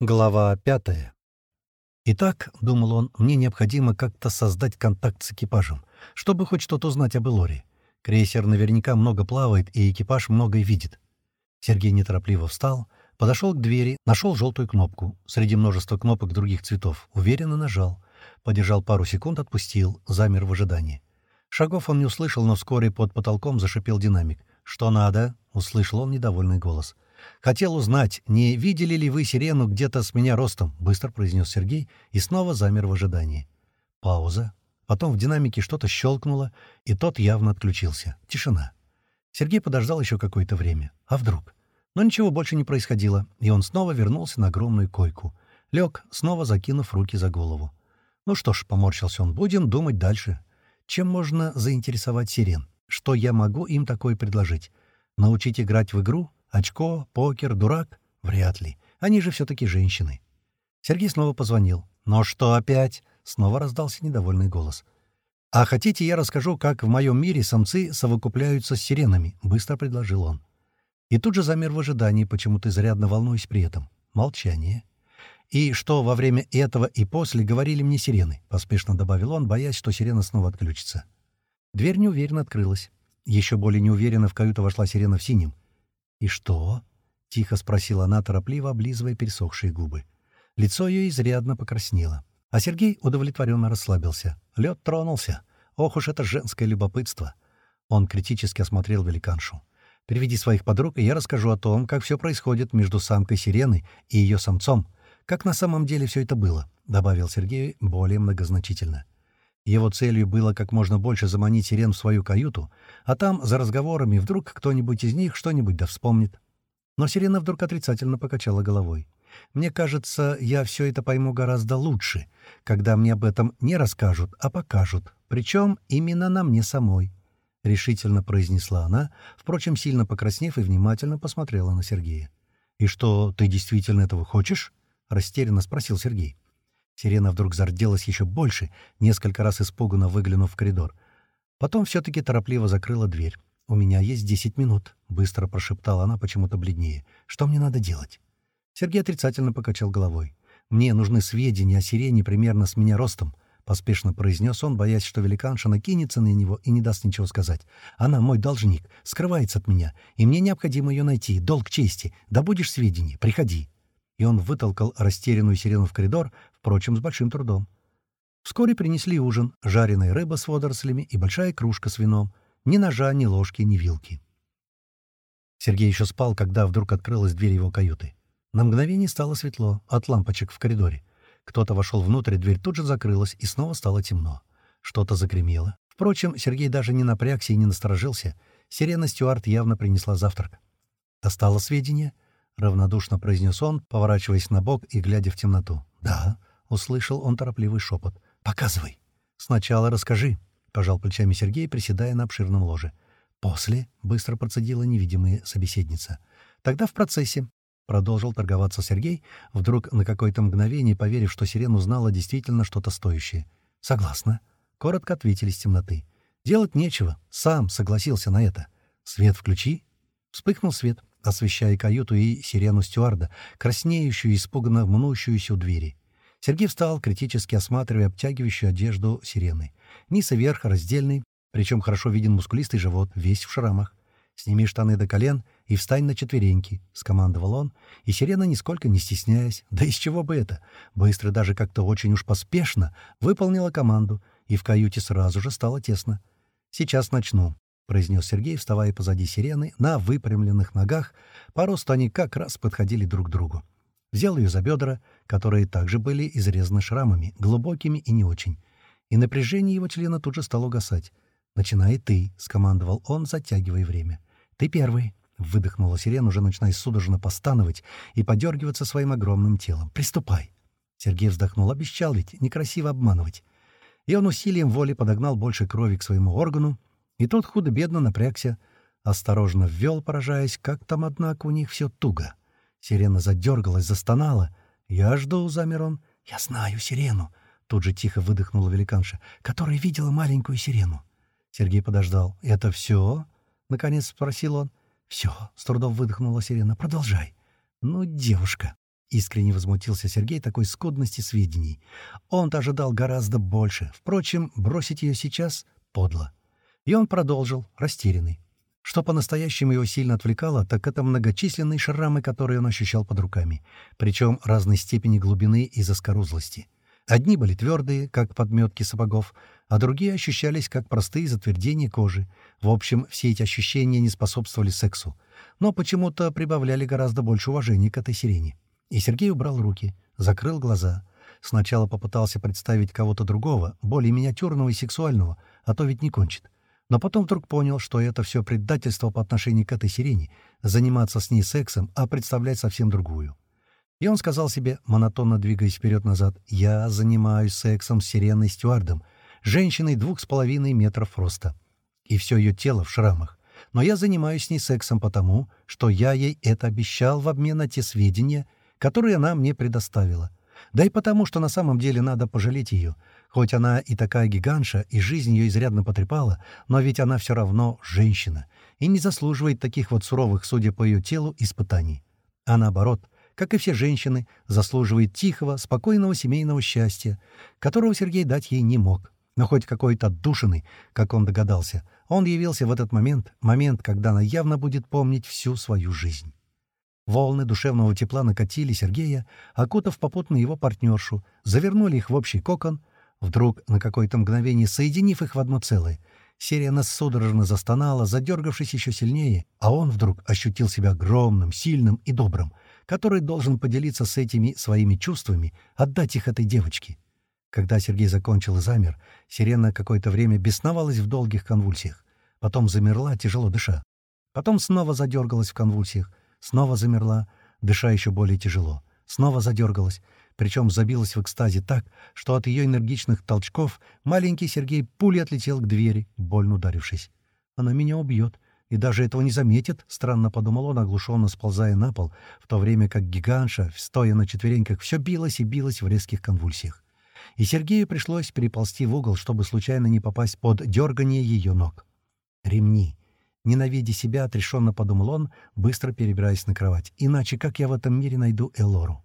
Глава пятая. «Итак, — думал он, — мне необходимо как-то создать контакт с экипажем, чтобы хоть что-то узнать об Элоре. Крейсер наверняка много плавает, и экипаж многое видит». Сергей неторопливо встал, подошел к двери, нашел желтую кнопку. Среди множества кнопок других цветов. Уверенно нажал. Подержал пару секунд, отпустил, замер в ожидании. Шагов он не услышал, но вскоре под потолком зашипел динамик. «Что надо?» — услышал он недовольный голос. «Хотел узнать, не видели ли вы сирену где-то с меня ростом?» — быстро произнес Сергей и снова замер в ожидании. Пауза. Потом в динамике что-то щелкнуло, и тот явно отключился. Тишина. Сергей подождал еще какое-то время. А вдруг? Но ничего больше не происходило, и он снова вернулся на огромную койку. Лег, снова закинув руки за голову. «Ну что ж», — поморщился он, — «будем думать дальше. Чем можно заинтересовать сирен? Что я могу им такое предложить? Научить играть в игру? Очко, покер, дурак? Вряд ли. Они же все-таки женщины. Сергей снова позвонил. «Но что опять?» — снова раздался недовольный голос. «А хотите, я расскажу, как в моем мире самцы совокупляются с сиренами?» — быстро предложил он. И тут же замер в ожидании, почему-то изрядно волнуясь при этом. Молчание. «И что во время этого и после говорили мне сирены?» — поспешно добавил он, боясь, что сирена снова отключится. Дверь неуверенно открылась. Еще более неуверенно в каюту вошла сирена в синем. «И что?» — тихо спросила она, торопливо облизывая пересохшие губы. Лицо ее изрядно покраснело. А Сергей удовлетворенно расслабился. Лед тронулся. Ох уж это женское любопытство. Он критически осмотрел великаншу. «Приведи своих подруг, и я расскажу о том, как все происходит между самкой сирены и ее самцом. Как на самом деле все это было», — добавил Сергей более многозначительно. Его целью было как можно больше заманить сирен в свою каюту, а там, за разговорами, вдруг кто-нибудь из них что-нибудь да вспомнит. Но сирена вдруг отрицательно покачала головой. «Мне кажется, я все это пойму гораздо лучше, когда мне об этом не расскажут, а покажут, причем именно на мне самой», — решительно произнесла она, впрочем, сильно покраснев и внимательно посмотрела на Сергея. «И что, ты действительно этого хочешь?» — растерянно спросил Сергей. Сирена вдруг зарделась еще больше, несколько раз испуганно выглянув в коридор. Потом все-таки торопливо закрыла дверь. «У меня есть десять минут», — быстро прошептала она почему-то бледнее. «Что мне надо делать?» Сергей отрицательно покачал головой. «Мне нужны сведения о сирене примерно с меня ростом», — поспешно произнес он, боясь, что великанша накинется на него и не даст ничего сказать. «Она мой должник, скрывается от меня, и мне необходимо ее найти. Долг чести. Добудешь сведения? Приходи» и он вытолкал растерянную сирену в коридор, впрочем, с большим трудом. Вскоре принесли ужин, жареная рыба с водорослями и большая кружка с вином. Ни ножа, ни ложки, ни вилки. Сергей еще спал, когда вдруг открылась дверь его каюты. На мгновение стало светло от лампочек в коридоре. Кто-то вошел внутрь, дверь тут же закрылась, и снова стало темно. Что-то загремело. Впрочем, Сергей даже не напрягся и не насторожился. Сирена Стюарт явно принесла завтрак. Достала сведения —— равнодушно произнес он, поворачиваясь на бок и глядя в темноту. «Да», — услышал он торопливый шепот. «Показывай». «Сначала расскажи», — пожал плечами Сергей, приседая на обширном ложе. «После», — быстро процедила невидимая собеседница. «Тогда в процессе», — продолжил торговаться Сергей, вдруг на какое-то мгновение поверив, что сирена узнала действительно что-то стоящее. «Согласна», — коротко ответили с темноты. «Делать нечего. Сам согласился на это. Свет включи». Вспыхнул свет освещая каюту и сирену стюарда, краснеющую и испуганно мнущуюся у двери. Сергей встал, критически осматривая обтягивающую одежду сирены. Низ и верх раздельный, причем хорошо виден мускулистый живот, весь в шрамах. «Сними штаны до колен и встань на четвереньки», — скомандовал он, и сирена, нисколько не стесняясь, да из чего бы это, быстро даже как-то очень уж поспешно выполнила команду, и в каюте сразу же стало тесно. «Сейчас начну», — произнес Сергей, вставая позади сирены, на выпрямленных ногах, по росту они как раз подходили друг к другу. Взял ее за бедра, которые также были изрезаны шрамами, глубокими и не очень. И напряжение его члена тут же стало угасать. «Начинай ты», — скомандовал он, затягивая время. «Ты первый», — выдохнула сирена, уже начиная судорожно постановать и подергиваться своим огромным телом. «Приступай». Сергей вздохнул, обещал ведь, некрасиво обманывать. И он усилием воли подогнал больше крови к своему органу, и тот худо-бедно напрягся, осторожно ввел, поражаясь, как там, однако, у них все туго. Сирена задергалась, застонала. «Я жду», — замер он. «Я знаю сирену», — тут же тихо выдохнула великанша, которая видела маленькую сирену. Сергей подождал. «Это все?» — наконец спросил он. «Все», — с трудом выдохнула сирена. «Продолжай». «Ну, девушка». Искренне возмутился Сергей такой скудности сведений. Он-то ожидал гораздо больше. Впрочем, бросить ее сейчас — подло. И он продолжил, растерянный. Что по-настоящему его сильно отвлекало, так это многочисленные шрамы, которые он ощущал под руками, причем разной степени глубины и заскорузлости. Одни были твердые, как подметки сапогов, а другие ощущались как простые затвердения кожи. В общем, все эти ощущения не способствовали сексу, но почему-то прибавляли гораздо больше уважения к этой сирене. И Сергей убрал руки, закрыл глаза. Сначала попытался представить кого-то другого, более миниатюрного и сексуального, а то ведь не кончит. Но потом вдруг понял, что это все предательство по отношению к этой сирене, заниматься с ней сексом, а представлять совсем другую. И он сказал себе, монотонно двигаясь вперед-назад, «Я занимаюсь сексом с сиреной Стюардом, женщиной двух с половиной метров роста. И все ее тело в шрамах. Но я занимаюсь с ней сексом потому, что я ей это обещал в обмен на те сведения, которые она мне предоставила. Да и потому, что на самом деле надо пожалеть ее. Хоть она и такая гигантша, и жизнь ее изрядно потрепала, но ведь она все равно женщина и не заслуживает таких вот суровых, судя по ее телу, испытаний. А наоборот — как и все женщины, заслуживает тихого, спокойного семейного счастья, которого Сергей дать ей не мог. Но хоть какой-то отдушенный, как он догадался, он явился в этот момент, момент, когда она явно будет помнить всю свою жизнь. Волны душевного тепла накатили Сергея, окутав попутно его партнершу, завернули их в общий кокон, вдруг на какое-то мгновение соединив их в одно целое. Сирена судорожно застонала, задергавшись еще сильнее, а он вдруг ощутил себя огромным, сильным и добрым — который должен поделиться с этими своими чувствами, отдать их этой девочке. Когда Сергей закончил и замер, сирена какое-то время бесновалась в долгих конвульсиях. Потом замерла, тяжело дыша. Потом снова задергалась в конвульсиях. Снова замерла, дыша еще более тяжело. Снова задергалась, причем забилась в экстазе так, что от ее энергичных толчков маленький Сергей пулей отлетел к двери, больно ударившись. «Она меня убьет», и даже этого не заметит, странно подумал он, оглушенно сползая на пол, в то время как гигантша, стоя на четвереньках, все билось и билось в резких конвульсиях. И Сергею пришлось переползти в угол, чтобы случайно не попасть под дергание ее ног. «Ремни!» Ненавидя себя, отрешенно подумал он, быстро перебираясь на кровать. «Иначе как я в этом мире найду Элору?»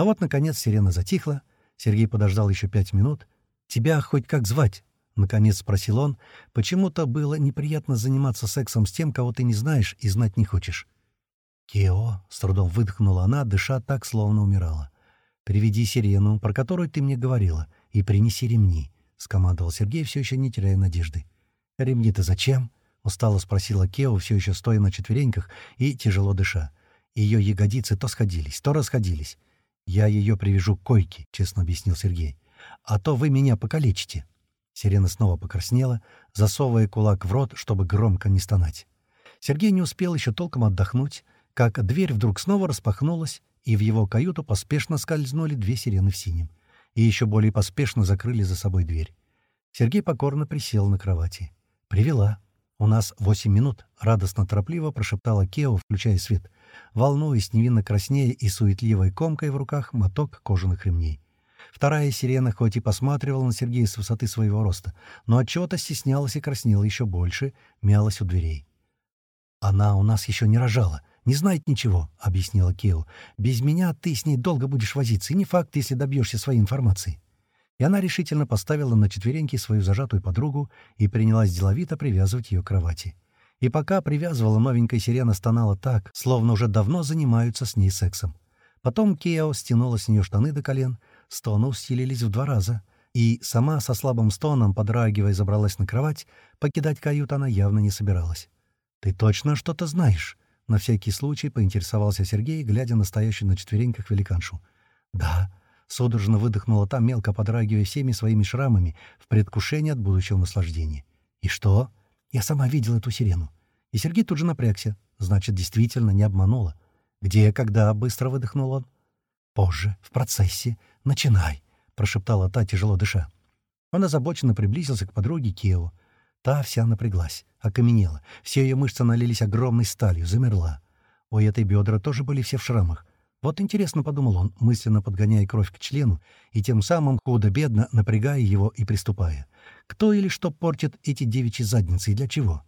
Но вот, наконец, сирена затихла. Сергей подождал еще пять минут. «Тебя хоть как звать?» — наконец спросил он. «Почему-то было неприятно заниматься сексом с тем, кого ты не знаешь и знать не хочешь». «Кео», — с трудом выдохнула она, дыша так, словно умирала. «Приведи сирену, про которую ты мне говорила, и принеси ремни», — скомандовал Сергей, все еще не теряя надежды. «Ремни-то зачем?» — устало спросила Кео, все еще стоя на четвереньках и тяжело дыша. Ее ягодицы то сходились, то расходились. «Я ее привяжу к койке», — честно объяснил Сергей. «А то вы меня покалечите». Сирена снова покраснела, засовывая кулак в рот, чтобы громко не стонать. Сергей не успел еще толком отдохнуть, как дверь вдруг снова распахнулась, и в его каюту поспешно скользнули две сирены в синем. И еще более поспешно закрыли за собой дверь. Сергей покорно присел на кровати. «Привела. У нас восемь минут», — радостно-торопливо прошептала Кео, включая свет, волнуясь, невинно краснея и суетливой комкой в руках моток кожаных ремней. Вторая сирена хоть и посматривала на Сергея с высоты своего роста, но отчего-то стеснялась и краснела еще больше, мялась у дверей. «Она у нас еще не рожала, не знает ничего», — объяснила Кео. «Без меня ты с ней долго будешь возиться, и не факт, если добьешься своей информации». И она решительно поставила на четвереньки свою зажатую подругу и принялась деловито привязывать ее к кровати. И пока привязывала, новенькая сирена стонала так, словно уже давно занимаются с ней сексом. Потом Кео стянула с нее штаны до колен — Стоны усилились в два раза, и сама со слабым стоном, подрагивая, забралась на кровать, покидать кают она явно не собиралась. «Ты точно что-то знаешь?» — на всякий случай поинтересовался Сергей, глядя на стоящую на четвереньках великаншу. «Да», — судорожно выдохнула там, мелко подрагивая всеми своими шрамами в предвкушении от будущего наслаждения. «И что?» «Я сама видела эту сирену». И Сергей тут же напрягся. Значит, действительно не обманула. «Где, когда?» — быстро выдохнул он. «Позже, в процессе. Начинай», — прошептала та, тяжело дыша. Он озабоченно приблизился к подруге Кео. Та вся напряглась, окаменела. Все ее мышцы налились огромной сталью, замерла. У этой бедра тоже были все в шрамах. Вот интересно, — подумал он, мысленно подгоняя кровь к члену и тем самым худо-бедно напрягая его и приступая. Кто или что портит эти девичьи задницы и для чего?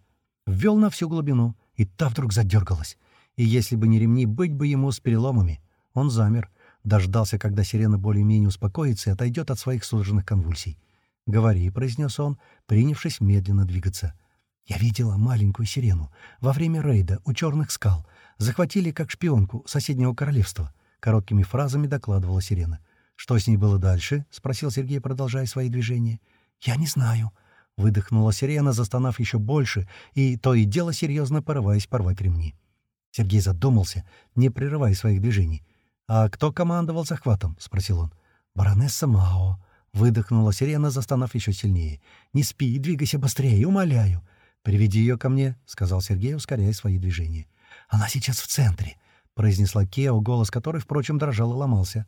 Ввел на всю глубину, и та вдруг задергалась. И если бы не ремни, быть бы ему с переломами. Он замер, дождался, когда сирена более-менее успокоится и отойдет от своих судорожных конвульсий. «Говори», — произнес он, принявшись медленно двигаться. «Я видела маленькую сирену во время рейда у черных скал. Захватили как шпионку соседнего королевства», — короткими фразами докладывала сирена. «Что с ней было дальше?» — спросил Сергей, продолжая свои движения. «Я не знаю», — выдохнула сирена, застонав еще больше, и то и дело серьезно порываясь порвать ремни. Сергей задумался, не прерывая своих движений. «А кто командовал захватом?» — спросил он. «Баронесса Мао», — выдохнула сирена, застонав еще сильнее. «Не спи, двигайся быстрее, умоляю». «Приведи ее ко мне», — сказал Сергей, ускоряя свои движения. «Она сейчас в центре», — произнесла Кео, голос которой, впрочем, дрожал и ломался.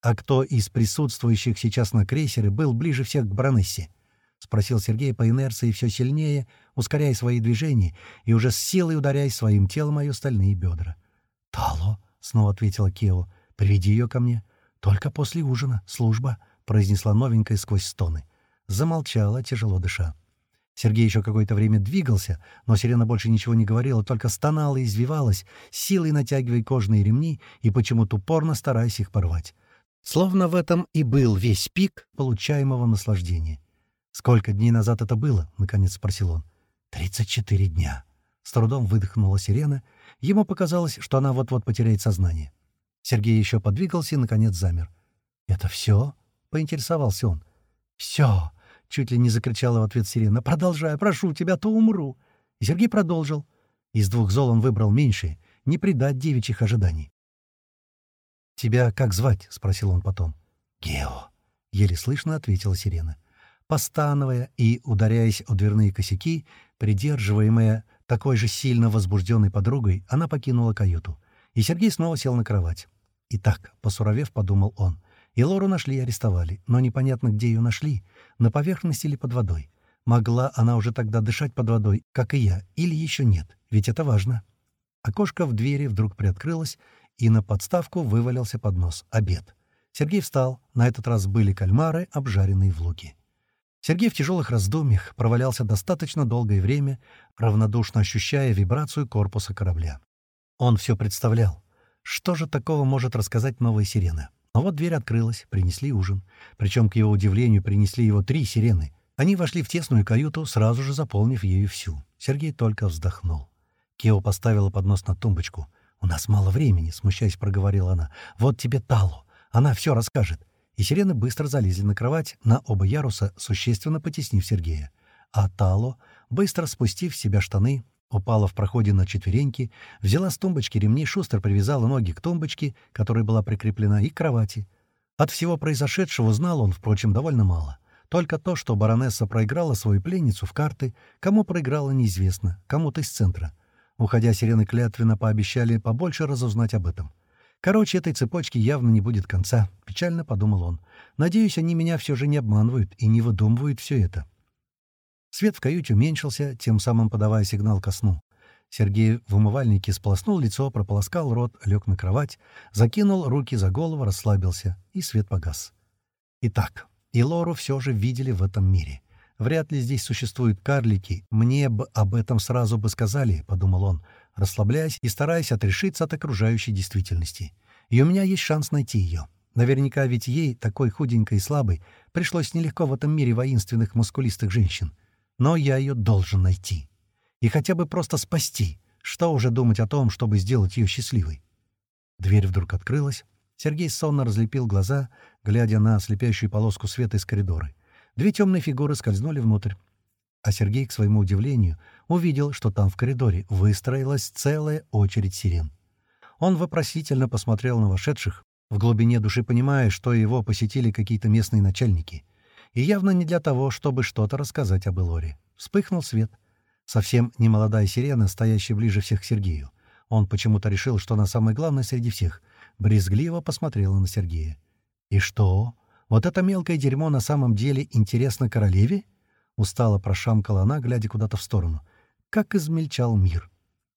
«А кто из присутствующих сейчас на крейсере был ближе всех к баронессе?» — спросил Сергей по инерции все сильнее, ускоряя свои движения и уже с силой ударяя своим телом о стальные бедра. «Тало», — снова ответила Кео, — «приведи ее ко мне. Только после ужина. Служба», — произнесла новенькая сквозь стоны. Замолчала, тяжело дыша. Сергей еще какое-то время двигался, но сирена больше ничего не говорила, только стонала и извивалась, силой натягивая кожные ремни и почему-то упорно стараясь их порвать. Словно в этом и был весь пик получаемого наслаждения. «Сколько дней назад это было?» — наконец спросил он. «Тридцать четыре дня». С трудом выдохнула сирена. Ему показалось, что она вот-вот потеряет сознание. Сергей еще подвигался и, наконец, замер. «Это все?» — поинтересовался он. «Все!» — чуть ли не закричала в ответ сирена. «Продолжай, прошу тебя, то умру!» И Сергей продолжил. Из двух зол он выбрал меньшее — не предать девичьих ожиданий. «Тебя как звать?» — спросил он потом. «Гео», — еле слышно ответила сирена. Постановая и ударяясь о дверные косяки, придерживаемая такой же сильно возбужденной подругой, она покинула каюту. И Сергей снова сел на кровать. «Итак», — посуровев, подумал он, — «и Лору нашли и арестовали, но непонятно, где ее нашли, на поверхности или под водой. Могла она уже тогда дышать под водой, как и я, или еще нет, ведь это важно». Окошко в двери вдруг приоткрылось, и на подставку вывалился поднос — обед. Сергей встал, на этот раз были кальмары, обжаренные в луке. Сергей в тяжелых раздумьях провалялся достаточно долгое время, равнодушно ощущая вибрацию корпуса корабля. Он все представлял. Что же такого может рассказать новая сирена? Но вот дверь открылась, принесли ужин. Причем, к его удивлению, принесли его три сирены. Они вошли в тесную каюту, сразу же заполнив ею всю. Сергей только вздохнул. Кео поставила поднос на тумбочку. «У нас мало времени», — смущаясь, проговорила она. «Вот тебе Талу. Она все расскажет и сирены быстро залезли на кровать на оба яруса, существенно потеснив Сергея. А Тало, быстро спустив с себя штаны, упала в проходе на четвереньки, взяла с тумбочки ремни, шустро привязала ноги к тумбочке, которая была прикреплена, и к кровати. От всего произошедшего знал он, впрочем, довольно мало. Только то, что баронесса проиграла свою пленницу в карты, кому проиграла неизвестно, кому-то из центра. Уходя, сирены клятвенно пообещали побольше разузнать об этом. Короче, этой цепочки явно не будет конца, — печально подумал он. Надеюсь, они меня все же не обманывают и не выдумывают все это. Свет в каюте уменьшился, тем самым подавая сигнал ко сну. Сергей в умывальнике сполоснул лицо, прополоскал рот, лег на кровать, закинул руки за голову, расслабился, и свет погас. Итак, и Лору все же видели в этом мире. Вряд ли здесь существуют карлики. Мне бы об этом сразу бы сказали, — подумал он, расслабляясь и стараясь отрешиться от окружающей действительности. И у меня есть шанс найти ее. Наверняка ведь ей, такой худенькой и слабой, пришлось нелегко в этом мире воинственных мускулистых женщин. Но я ее должен найти. И хотя бы просто спасти. Что уже думать о том, чтобы сделать ее счастливой? Дверь вдруг открылась. Сергей сонно разлепил глаза, глядя на слепящую полоску света из коридора. Две темные фигуры скользнули внутрь. А Сергей, к своему удивлению, увидел, что там в коридоре выстроилась целая очередь сирен. Он вопросительно посмотрел на вошедших, в глубине души понимая, что его посетили какие-то местные начальники. И явно не для того, чтобы что-то рассказать об Элоре. Вспыхнул свет. Совсем немолодая сирена, стоящая ближе всех к Сергею. Он почему-то решил, что она самая главная среди всех. Брезгливо посмотрела на Сергея. «И что?» Вот это мелкое дерьмо на самом деле интересно королеве?» Устало прошамкала она, глядя куда-то в сторону. Как измельчал мир.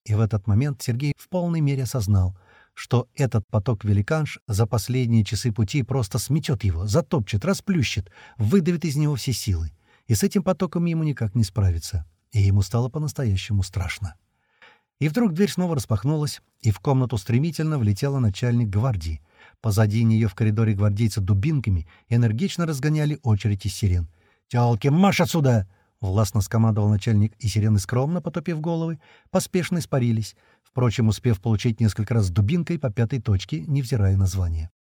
И в этот момент Сергей в полной мере осознал, что этот поток великанш за последние часы пути просто сметет его, затопчет, расплющит, выдавит из него все силы. И с этим потоком ему никак не справиться. И ему стало по-настоящему страшно. И вдруг дверь снова распахнулась, и в комнату стремительно влетела начальник гвардии — Позади нее в коридоре гвардейцы дубинками энергично разгоняли очередь из сирен. «Тёлки, марш отсюда!» — властно скомандовал начальник, и сирены, скромно потопив головы, поспешно испарились, впрочем, успев получить несколько раз дубинкой по пятой точке, невзирая на звание.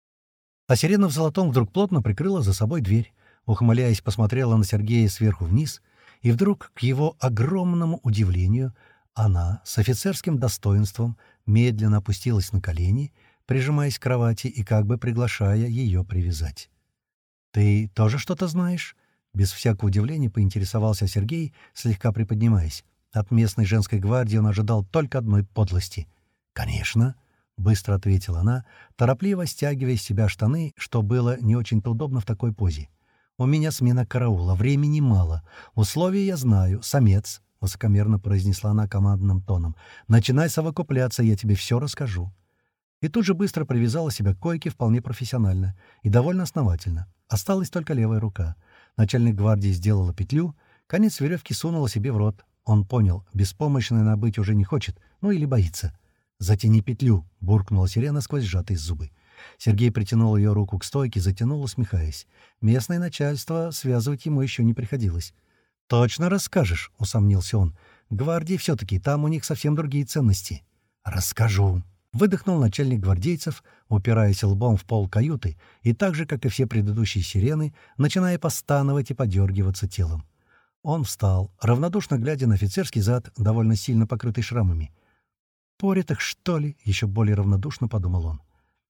А сирена в золотом вдруг плотно прикрыла за собой дверь, ухмыляясь, посмотрела на Сергея сверху вниз, и вдруг, к его огромному удивлению, она с офицерским достоинством медленно опустилась на колени, прижимаясь к кровати и как бы приглашая ее привязать. «Ты тоже что-то знаешь?» Без всякого удивления поинтересовался Сергей, слегка приподнимаясь. От местной женской гвардии он ожидал только одной подлости. «Конечно», — быстро ответила она, торопливо стягивая с себя штаны, что было не очень-то удобно в такой позе. «У меня смена караула, времени мало. Условия я знаю. Самец», — высокомерно произнесла она командным тоном. «Начинай совокупляться, я тебе все расскажу». И тут же быстро привязала себя к койке вполне профессионально и довольно основательно. Осталась только левая рука — Начальник гвардии сделала петлю, конец веревки сунула себе в рот. Он понял, беспомощной она быть уже не хочет, ну или боится. «Затяни петлю», — буркнула сирена сквозь сжатые зубы. Сергей притянул ее руку к стойке, затянул, усмехаясь. Местное начальство связывать ему еще не приходилось. «Точно расскажешь», — усомнился он. «Гвардии все-таки, там у них совсем другие ценности». «Расскажу», Выдохнул начальник гвардейцев, упираясь лбом в пол каюты, и так же, как и все предыдущие сирены, начиная постановать и подергиваться телом. Он встал, равнодушно глядя на офицерский зад, довольно сильно покрытый шрамами. «Порят их, что ли?» — еще более равнодушно подумал он.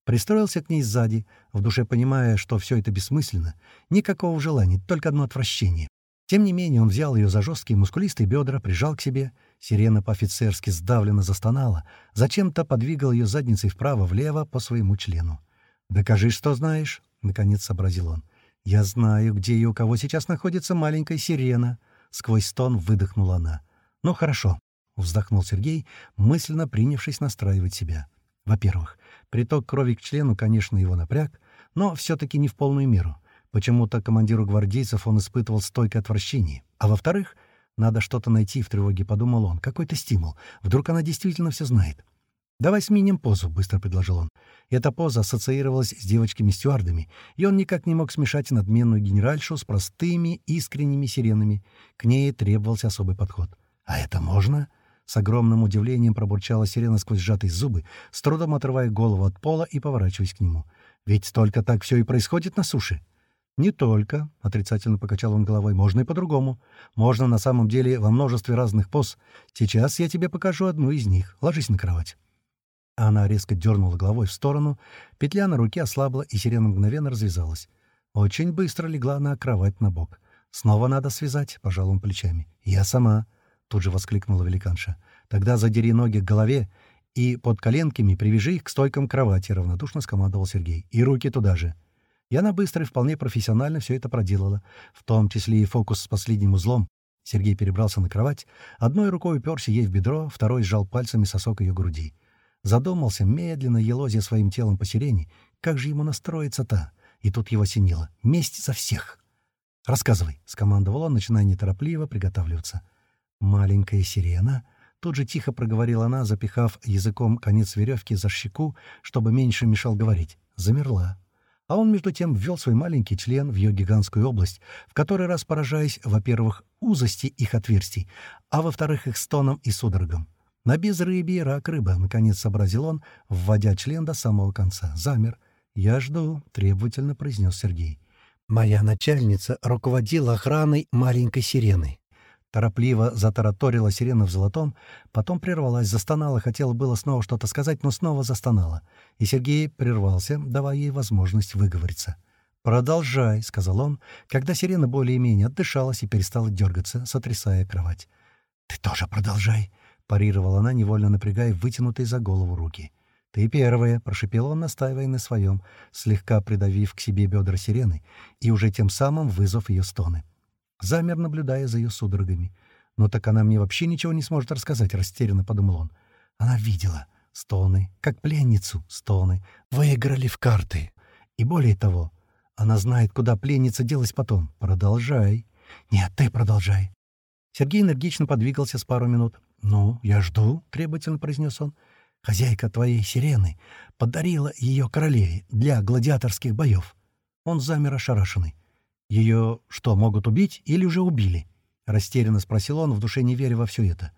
Пристроился к ней сзади, в душе понимая, что все это бессмысленно. Никакого желания, только одно отвращение. Тем не менее он взял ее за жесткие мускулистые бедра, прижал к себе — Сирена по-офицерски сдавленно застонала, зачем-то подвигал ее задницей вправо-влево по своему члену. «Докажи, что знаешь», — наконец сообразил он. «Я знаю, где и у кого сейчас находится маленькая сирена», — сквозь стон выдохнула она. «Ну, хорошо», — вздохнул Сергей, мысленно принявшись настраивать себя. «Во-первых, приток крови к члену, конечно, его напряг, но все-таки не в полную меру. Почему-то командиру гвардейцев он испытывал стойкое отвращение. А во-вторых, надо что-то найти в тревоге, подумал он. Какой-то стимул. Вдруг она действительно все знает. «Давай сменим позу», — быстро предложил он. Эта поза ассоциировалась с девочками-стюардами, и он никак не мог смешать надменную генеральшу с простыми, искренними сиренами. К ней требовался особый подход. «А это можно?» С огромным удивлением пробурчала сирена сквозь сжатые зубы, с трудом отрывая голову от пола и поворачиваясь к нему. «Ведь только так все и происходит на суше». «Не только», — отрицательно покачал он головой, — «можно и по-другому. Можно на самом деле во множестве разных поз. Сейчас я тебе покажу одну из них. Ложись на кровать». Она резко дернула головой в сторону, петля на руке ослабла, и сирена мгновенно развязалась. Очень быстро легла на кровать на бок. «Снова надо связать», — пожал он плечами. «Я сама», — тут же воскликнула великанша. «Тогда задери ноги к голове и под коленками привяжи их к стойкам кровати», — равнодушно скомандовал Сергей. «И руки туда же». И она быстро и вполне профессионально все это проделала, в том числе и фокус с последним узлом. Сергей перебрался на кровать, одной рукой уперся ей в бедро, второй сжал пальцами сосок ее груди. Задумался, медленно елозя своим телом по сирене, как же ему настроиться-то? И тут его синело. Месть за всех! «Рассказывай», — скомандовал он, начиная неторопливо приготавливаться. «Маленькая сирена...» Тут же тихо проговорила она, запихав языком конец веревки за щеку, чтобы меньше мешал говорить. Замерла. А он, между тем, ввел свой маленький член в ее гигантскую область, в который раз поражаясь, во-первых, узости их отверстий, а во-вторых, их стоном и судорогам. На безрыбье рак рыба, наконец сообразил он, вводя член до самого конца. Замер. «Я жду», — требовательно произнес Сергей. «Моя начальница руководила охраной маленькой сирены. Торопливо затараторила сирена в золотом, потом прервалась, застонала, хотела было снова что-то сказать, но снова застонала. И Сергей прервался, давая ей возможность выговориться. «Продолжай», — сказал он, когда сирена более-менее отдышалась и перестала дергаться, сотрясая кровать. «Ты тоже продолжай», — парировала она, невольно напрягая вытянутые за голову руки. «Ты первая», — прошипел он, настаивая на своем, слегка придавив к себе бедра сирены и уже тем самым вызвав ее стоны. Замер, наблюдая за ее судорогами. «Но так она мне вообще ничего не сможет рассказать», — растерянно подумал он. Она видела стоны, как пленницу стоны, выиграли в карты. И более того, она знает, куда пленница делась потом. Продолжай. Нет, ты продолжай. Сергей энергично подвигался с пару минут. «Ну, я жду», — требовательно произнес он. Хозяйка твоей сирены подарила ее королеве для гладиаторских боев. Он замер ошарашенный. «Ее что, могут убить или уже убили?» — растерянно спросил он, в душе не веря во все это.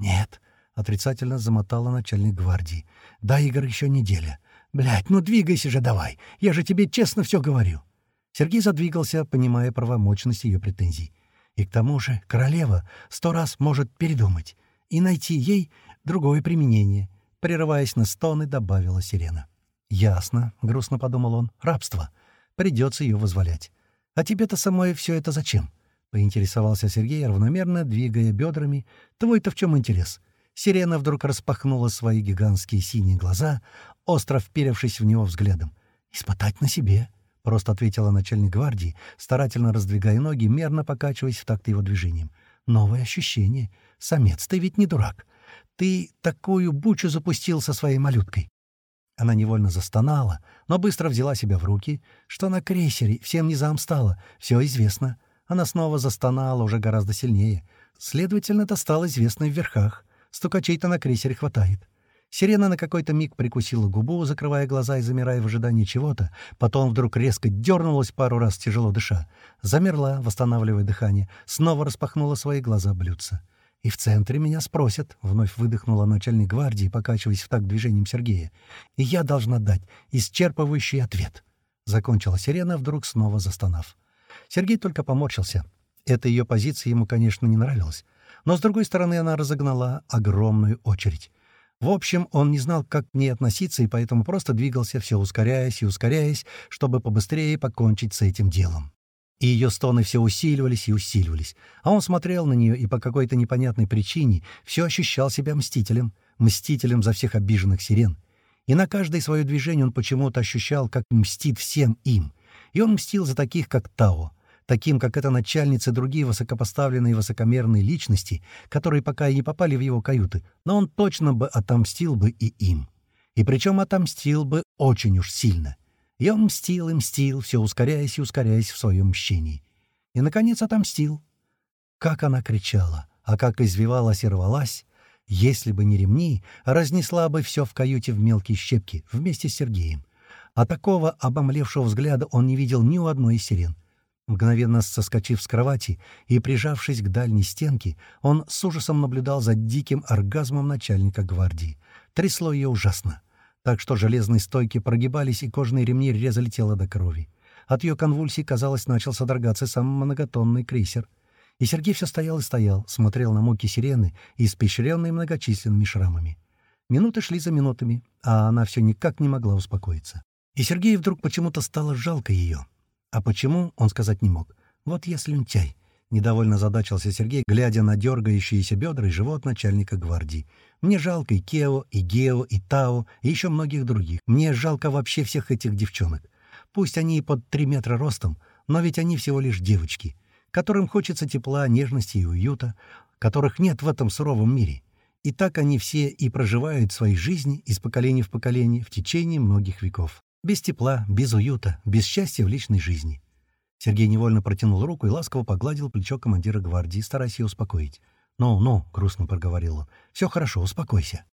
«Нет», — отрицательно замотала начальник гвардии. «Да, Игорь, еще неделя. Блядь, ну двигайся же давай, я же тебе честно все говорю». Сергей задвигался, понимая правомочность ее претензий. И к тому же королева сто раз может передумать и найти ей другое применение. Прерываясь на стоны, добавила сирена. «Ясно», — грустно подумал он, — «рабство. Придется ее возволять. А тебе-то самой все это зачем?» — поинтересовался Сергей, равномерно двигая бедрами. «Твой-то в чем интерес?» Сирена вдруг распахнула свои гигантские синие глаза, остро вперевшись в него взглядом. «Испытать на себе», — просто ответила начальник гвардии, старательно раздвигая ноги, мерно покачиваясь в такт его движением. «Новое ощущение. Самец, ты ведь не дурак. Ты такую бучу запустил со своей малюткой». Она невольно застонала, но быстро взяла себя в руки, что на крейсере всем низам стало, все известно. Она снова застонала уже гораздо сильнее. Следовательно, это стало известно в верхах. Стукачей-то на крейсере хватает. Сирена на какой-то миг прикусила губу, закрывая глаза и замирая в ожидании чего-то. Потом вдруг резко дернулась пару раз, тяжело дыша. Замерла, восстанавливая дыхание. Снова распахнула свои глаза блюдца. «И в центре меня спросят», — вновь выдохнула начальник гвардии, покачиваясь в такт движением Сергея. «И я должна дать исчерпывающий ответ», — закончила сирена, вдруг снова застонав. Сергей только поморщился. Эта ее позиция ему, конечно, не нравилась. Но, с другой стороны, она разогнала огромную очередь. В общем, он не знал, как к ней относиться, и поэтому просто двигался, все ускоряясь и ускоряясь, чтобы побыстрее покончить с этим делом. И ее стоны все усиливались и усиливались. А он смотрел на нее и по какой-то непонятной причине все ощущал себя мстителем, мстителем за всех обиженных сирен. И на каждое свое движение он почему-то ощущал, как мстит всем им. И он мстил за таких, как Тао, таким, как эта начальница и другие высокопоставленные высокомерные личности, которые пока и не попали в его каюты, но он точно бы отомстил бы и им. И причем отомстил бы очень уж сильно. Он мстил и мстил, все ускоряясь и ускоряясь в своем мщении. И, наконец, отомстил. Как она кричала, а как извивалась и рвалась, если бы не ремни, разнесла бы все в каюте в мелкие щепки вместе с Сергеем. А такого обомлевшего взгляда он не видел ни у одной из сирен. Мгновенно соскочив с кровати и прижавшись к дальней стенке, он с ужасом наблюдал за диким оргазмом начальника гвардии. Трясло ее ужасно. Так что железные стойки прогибались, и кожаные ремни резали тело до крови. От ее конвульсий, казалось, начал содрогаться сам многотонный крейсер. И Сергей все стоял и стоял, смотрел на муки сирены, испещренные многочисленными шрамами. Минуты шли за минутами, а она все никак не могла успокоиться. И Сергею вдруг почему-то стало жалко ее. А почему, он сказать не мог. Вот я слюнтяй. Недовольно задачился Сергей, глядя на дергающиеся бедра и живот начальника гвардии. «Мне жалко и Кео, и Гео, и Тао, и еще многих других. Мне жалко вообще всех этих девчонок. Пусть они и под три метра ростом, но ведь они всего лишь девочки, которым хочется тепла, нежности и уюта, которых нет в этом суровом мире. И так они все и проживают свои жизни из поколения в поколение в течение многих веков. Без тепла, без уюта, без счастья в личной жизни. Сергей невольно протянул руку и ласково погладил плечо командира гвардии, стараясь ее успокоить. «Ну, ну», — грустно проговорил он, — «все хорошо, успокойся».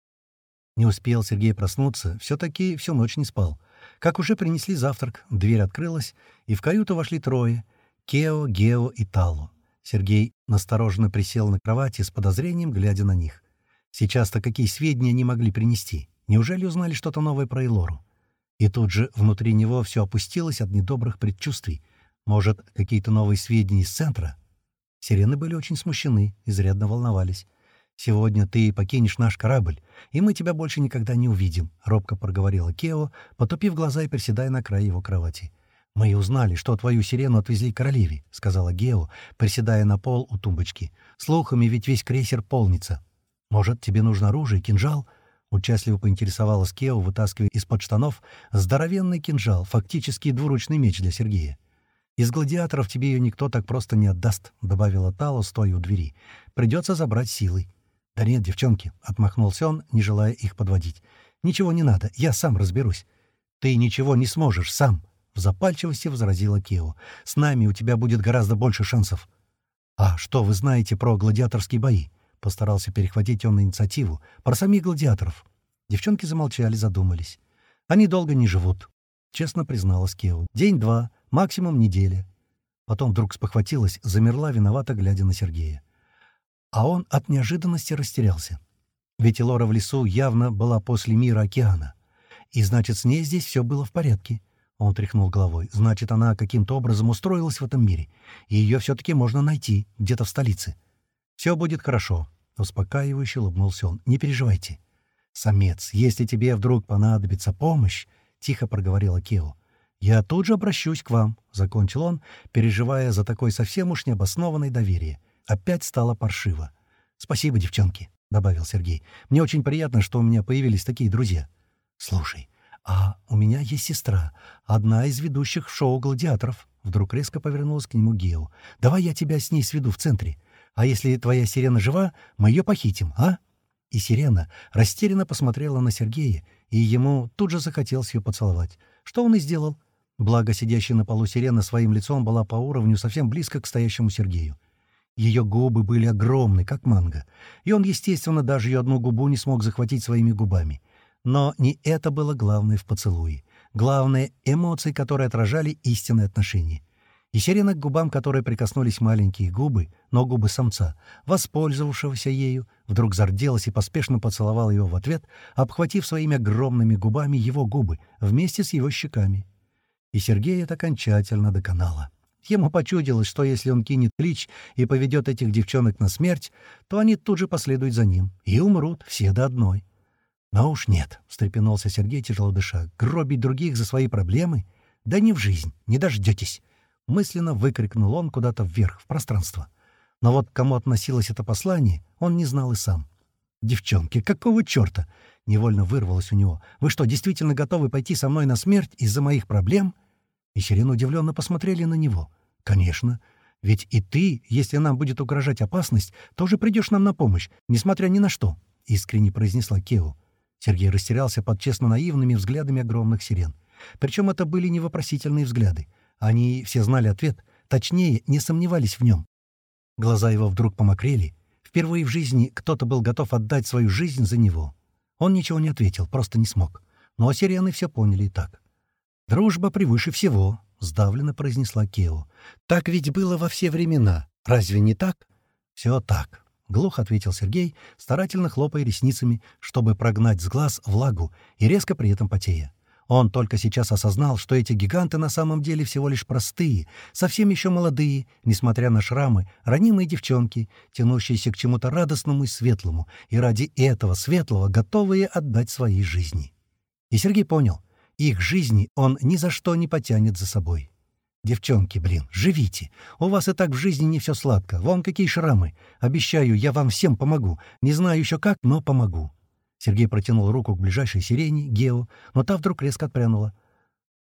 Не успел Сергей проснуться, все-таки всю ночь не спал. Как уже принесли завтрак, дверь открылась, и в каюту вошли трое — Кео, Гео и Тало. Сергей настороженно присел на кровати с подозрением, глядя на них. Сейчас-то какие сведения они могли принести? Неужели узнали что-то новое про Элору? И тут же внутри него все опустилось от недобрых предчувствий. Может, какие-то новые сведения из центра? Сирены были очень смущены, изрядно волновались. «Сегодня ты покинешь наш корабль, и мы тебя больше никогда не увидим», — робко проговорила Кео, потупив глаза и приседая на край его кровати. «Мы и узнали, что твою сирену отвезли к королеве», — сказала Гео, приседая на пол у тумбочки. «Слухами ведь весь крейсер полнится. Может, тебе нужно оружие, кинжал?» Участливо поинтересовалась Кео, вытаскивая из-под штанов здоровенный кинжал, фактически двуручный меч для Сергея. «Из гладиаторов тебе ее никто так просто не отдаст», — добавила Тало, стоя у двери. «Придется забрать силой». «Да нет, девчонки», — отмахнулся он, не желая их подводить. «Ничего не надо, я сам разберусь». «Ты ничего не сможешь сам», — в запальчивости возразила Кео. «С нами у тебя будет гораздо больше шансов». «А что вы знаете про гладиаторские бои?» Постарался перехватить он инициативу. «Про самих гладиаторов». Девчонки замолчали, задумались. «Они долго не живут», — честно призналась Кео. «День-два, максимум неделя». Потом вдруг спохватилась, замерла, виновато глядя на Сергея. А он от неожиданности растерялся. Ведь Лора в лесу явно была после мира океана. И значит, с ней здесь все было в порядке. Он тряхнул головой. Значит, она каким-то образом устроилась в этом мире. И ее все-таки можно найти, где-то в столице. «Все будет хорошо», — успокаивающе улыбнулся он. «Не переживайте». «Самец, если тебе вдруг понадобится помощь», — тихо проговорила Кео, — «я тут же обращусь к вам», — закончил он, переживая за такое совсем уж необоснованное доверие. Опять стало паршиво. «Спасибо, девчонки», — добавил Сергей. «Мне очень приятно, что у меня появились такие друзья». «Слушай, а у меня есть сестра, одна из ведущих шоу «Гладиаторов». Вдруг резко повернулась к нему Гео. «Давай я тебя с ней сведу в центре. А если твоя сирена жива, мы ее похитим, а?» И сирена растерянно посмотрела на Сергея, и ему тут же захотелось ее поцеловать. Что он и сделал. Благо, сидящая на полу сирена своим лицом была по уровню совсем близко к стоящему Сергею. Ее губы были огромны, как манго, и он, естественно, даже ее одну губу не смог захватить своими губами. Но не это было главное в поцелуе. Главное — эмоции, которые отражали истинные отношения. И сирена к губам, которые прикоснулись маленькие губы, но губы самца, воспользовавшегося ею, вдруг зарделась и поспешно поцеловала его в ответ, обхватив своими огромными губами его губы вместе с его щеками. И Сергей это окончательно доконало. Ему почудилось, что если он кинет клич и поведет этих девчонок на смерть, то они тут же последуют за ним и умрут все до одной. «Но уж нет», — встрепенулся Сергей, тяжело дыша, — «гробить других за свои проблемы? Да не в жизнь, не дождетесь!» Мысленно выкрикнул он куда-то вверх, в пространство. Но вот кому относилось это послание, он не знал и сам. «Девчонки, какого черта?» — невольно вырвалось у него. «Вы что, действительно готовы пойти со мной на смерть из-за моих проблем?» Сирена удивленно посмотрели на него. «Конечно. Ведь и ты, если нам будет угрожать опасность, тоже придешь нам на помощь, несмотря ни на что», — искренне произнесла Кео. Сергей растерялся под честно наивными взглядами огромных сирен. Причем это были не вопросительные взгляды. Они все знали ответ, точнее, не сомневались в нем. Глаза его вдруг помокрели. Впервые в жизни кто-то был готов отдать свою жизнь за него. Он ничего не ответил, просто не смог. Но сирены все поняли и так. «Дружба превыше всего», — сдавленно произнесла Кео. «Так ведь было во все времена. Разве не так?» «Все так», Глухо ответил Сергей, старательно хлопая ресницами, чтобы прогнать с глаз влагу и резко при этом потея. Он только сейчас осознал, что эти гиганты на самом деле всего лишь простые, совсем еще молодые, несмотря на шрамы, ранимые девчонки, тянущиеся к чему-то радостному и светлому, и ради этого светлого готовые отдать свои жизни. И Сергей понял, их жизни он ни за что не потянет за собой. «Девчонки, блин, живите. У вас и так в жизни не все сладко. Вон какие шрамы. Обещаю, я вам всем помогу. Не знаю еще как, но помогу». Сергей протянул руку к ближайшей сирене, Гео, но та вдруг резко отпрянула.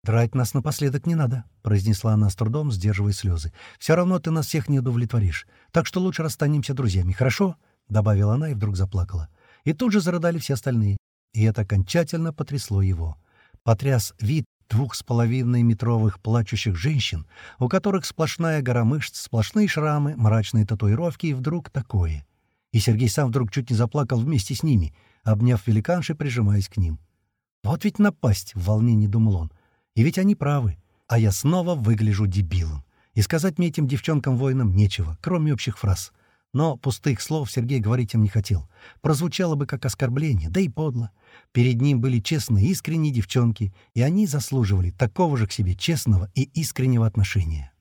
«Драть нас напоследок не надо», — произнесла она с трудом, сдерживая слезы. «Все равно ты нас всех не удовлетворишь. Так что лучше расстанемся друзьями, хорошо?» — добавила она и вдруг заплакала. И тут же зарыдали все остальные. И это окончательно потрясло его. Потряс вид двух с половиной метровых плачущих женщин, у которых сплошная гора мышц, сплошные шрамы, мрачные татуировки и вдруг такое. И Сергей сам вдруг чуть не заплакал вместе с ними, обняв великанши, прижимаясь к ним. «Вот ведь напасть!» — в волнении думал он. «И ведь они правы, а я снова выгляжу дебилом. И сказать мне этим девчонкам-воинам нечего, кроме общих фраз. Но пустых слов Сергей говорить им не хотел. Прозвучало бы как оскорбление, да и подло. Перед ним были честные, искренние девчонки, и они заслуживали такого же к себе честного и искреннего отношения.